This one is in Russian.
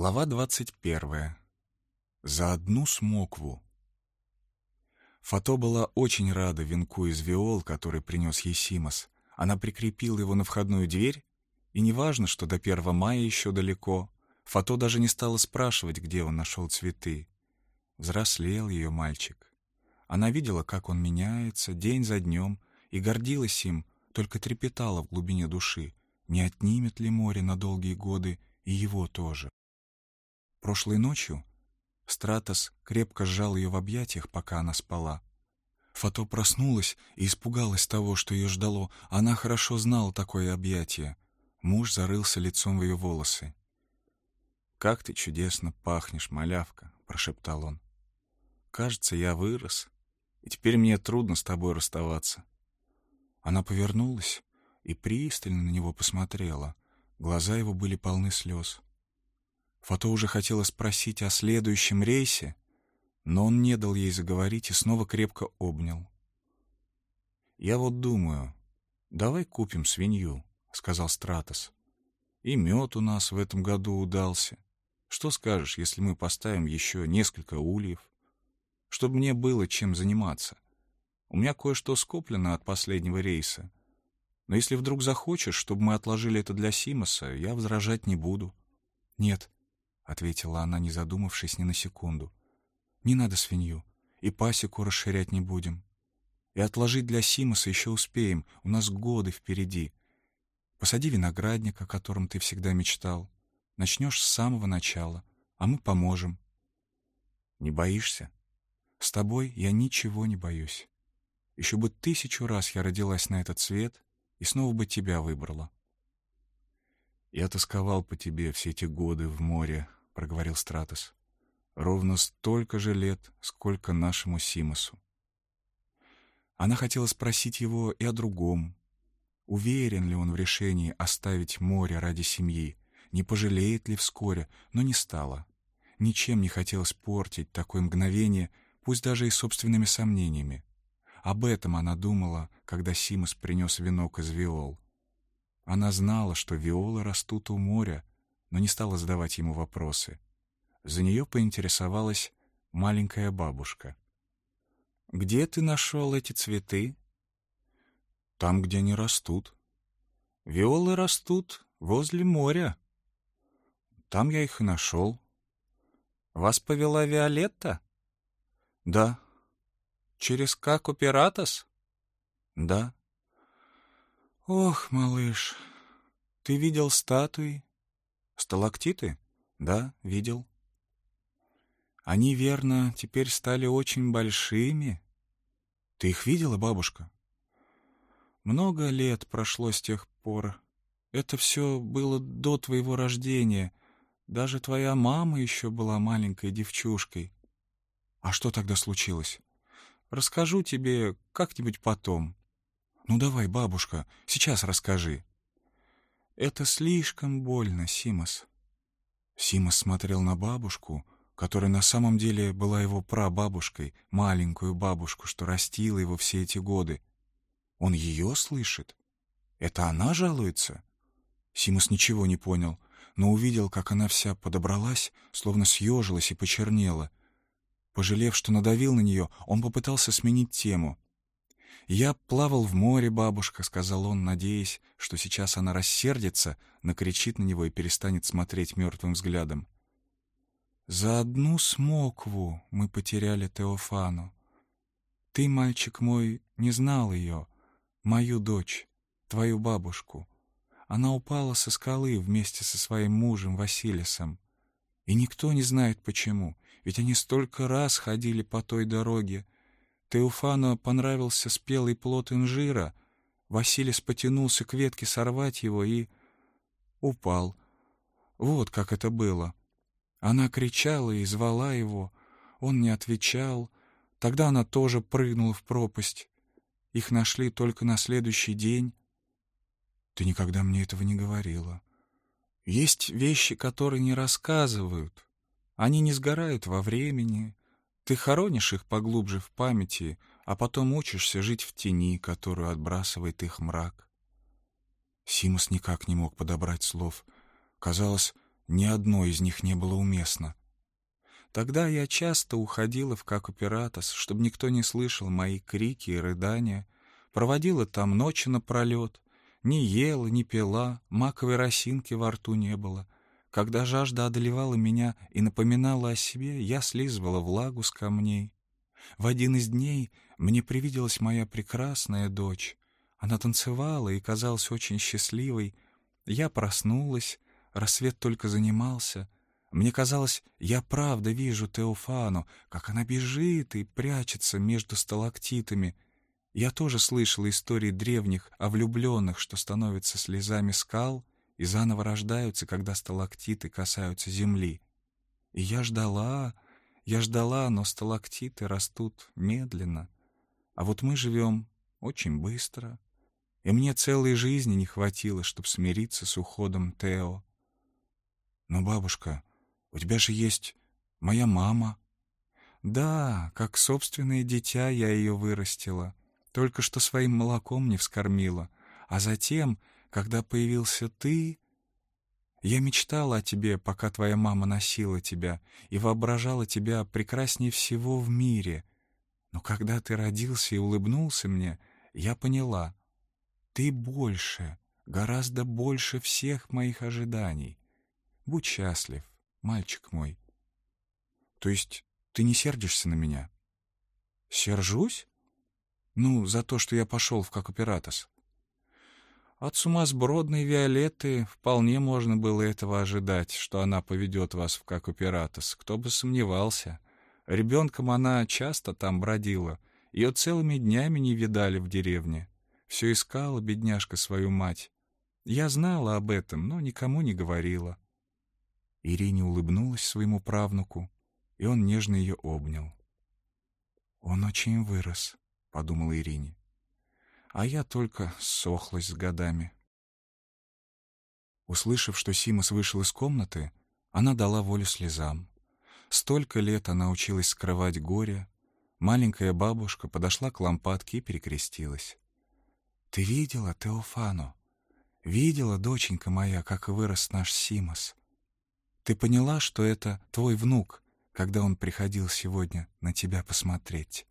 Глава двадцать первая. За одну смокву. Фато была очень рада венку из виол, который принес ей Симос. Она прикрепила его на входную дверь, и неважно, что до первого мая еще далеко, Фато даже не стала спрашивать, где он нашел цветы. Взрослел ее мальчик. Она видела, как он меняется день за днем, и гордилась им, только трепетала в глубине души, не отнимет ли море на долгие годы и его тоже. Прошлой ночью Стратос крепко сжал ее в объятиях, пока она спала. Фато проснулась и испугалась того, что ее ждало. Она хорошо знала такое объятие. Муж зарылся лицом в ее волосы. «Как ты чудесно пахнешь, малявка!» — прошептал он. «Кажется, я вырос, и теперь мне трудно с тобой расставаться». Она повернулась и пристально на него посмотрела. Глаза его были полны слез. Фото уже хотела спросить о следующем рейсе, но он не дал ей заговорить и снова крепко обнял. «Я вот думаю, давай купим свинью», — сказал Стратос. «И мед у нас в этом году удался. Что скажешь, если мы поставим еще несколько ульев? Чтобы мне было чем заниматься. У меня кое-что скоплено от последнего рейса. Но если вдруг захочешь, чтобы мы отложили это для Симоса, я возражать не буду». «Нет», ответила она, не задумавшись ни на секунду. «Не надо свинью, и пасеку расширять не будем. И отложить для Симоса еще успеем, у нас годы впереди. Посади виноградник, о котором ты всегда мечтал. Начнешь с самого начала, а мы поможем». «Не боишься?» «С тобой я ничего не боюсь. Еще бы тысячу раз я родилась на этот свет и снова бы тебя выбрала». «Я тосковал по тебе все эти годы в море, — проговорил Стратос. «Ровно столько же лет, сколько нашему Симосу». Она хотела спросить его и о другом. Уверен ли он в решении оставить море ради семьи, не пожалеет ли вскоре, но не стала. Ничем не хотелось портить такое мгновение, пусть даже и собственными сомнениями. Об этом она думала, когда Симос принес венок из виол. Она знала, что виолы растут у моря, но не стала задавать ему вопросы. За нее поинтересовалась маленькая бабушка. «Где ты нашел эти цветы?» «Там, где они растут». «Виолы растут возле моря». «Там я их и нашел». «Вас повела Виолетта?» «Да». «Через Каку Пиратос?» «Да». «Ох, малыш, ты видел статуи, Сталактиты? Да, видел. Они, верно, теперь стали очень большими. Ты их видела, бабушка? Много лет прошло с тех пор. Это все было до твоего рождения. Даже твоя мама еще была маленькой девчушкой. А что тогда случилось? Расскажу тебе как-нибудь потом. Ну давай, бабушка, сейчас расскажи. Это слишком больно, Симос. Симос смотрел на бабушку, которая на самом деле была его прабабушкой, маленькую бабушку, что растила его все эти годы. Он ее слышит? Это она жалуется? Симос ничего не понял, но увидел, как она вся подобралась, словно съежилась и почернела. Пожалев, что надавил на нее, он попытался сменить тему — «Я плавал в море, бабушка», — сказал он, надеясь, что сейчас она рассердится, накричит на него и перестанет смотреть мертвым взглядом. «За одну смокву мы потеряли Теофану. Ты, мальчик мой, не знал ее, мою дочь, твою бабушку. Она упала со скалы вместе со своим мужем Василисом. И никто не знает почему, ведь они столько раз ходили по той дороге, Теуфану понравился спелый плод инжира. Василис потянулся к ветке сорвать его и... упал. Вот как это было. Она кричала и звала его. Он не отвечал. Тогда она тоже прыгнула в пропасть. Их нашли только на следующий день. Ты никогда мне этого не говорила. Есть вещи, которые не рассказывают. Они не сгорают во времени, ты хоронишь их поглубже в памяти, а потом учишься жить в тени, которую отбрасывает их мрак. Симос никак не мог подобрать слов. Казалось, Ни одно из них не было уместно. Тогда я часто уходила в Какупиратос, чтобы никто не слышал мои крики и рыдания, проводила там ночи напролет, не ела, не пила, маковой росинки во рту не было. Когда жажда одолевала меня и напоминала о себе, я слизывала влагу с камней. В один из дней мне привиделась моя прекрасная дочь. Она танцевала и казалась очень счастливой. Я проснулась, рассвет только занимался — мне казалось, я правда вижу Теофану, как она бежит и прячется между сталактитами. Я тоже слышала истории древних о влюбленных, что становятся слезами скал и заново рождаются, когда сталактиты касаются земли. И я ждала, я ждала, но сталактиты растут медленно. А вот мы живем очень быстро. И мне целой жизни не хватило, чтобы смириться с уходом Тео. Но, бабушка, у тебя же есть моя мама». «Да, как собственное дитя я ее вырастила, только что своим молоком не вскормила. А затем, когда появился ты, я мечтала о тебе, пока твоя мама носила тебя, и воображала тебя прекраснее всего в мире. Но когда ты родился и улыбнулся мне, я поняла, ты больше, гораздо больше всех моих ожиданий. Будь счастлив мальчик мой. То есть ты не сердишься на меня? Сержусь? Ну, за то, что я пошел в Какупиратос. От сумасбродной Виолетты вполне можно было этого ожидать, что она поведет вас в Какупиратос. Кто бы сомневался. Ребенком она часто там бродила. Ее целыми днями не видали в деревне. Все искала бедняжка свою мать. Я знала об этом, но никому не говорила. Ирине улыбнулась своему правнуку, и он нежно ее обнял. «Он очень вырос», — подумала Ирине. «А я только сохлась с годами». Услышав, что Симас вышел из комнаты, она дала волю слезам. Столько лет она училась скрывать горе. Маленькая бабушка подошла к лампадке и перекрестилась. «Ты видела, Теофану? Видела, доченька моя, как вырос наш Симас? Ты поняла, что это твой внук, когда он приходил сегодня на тебя посмотреть?»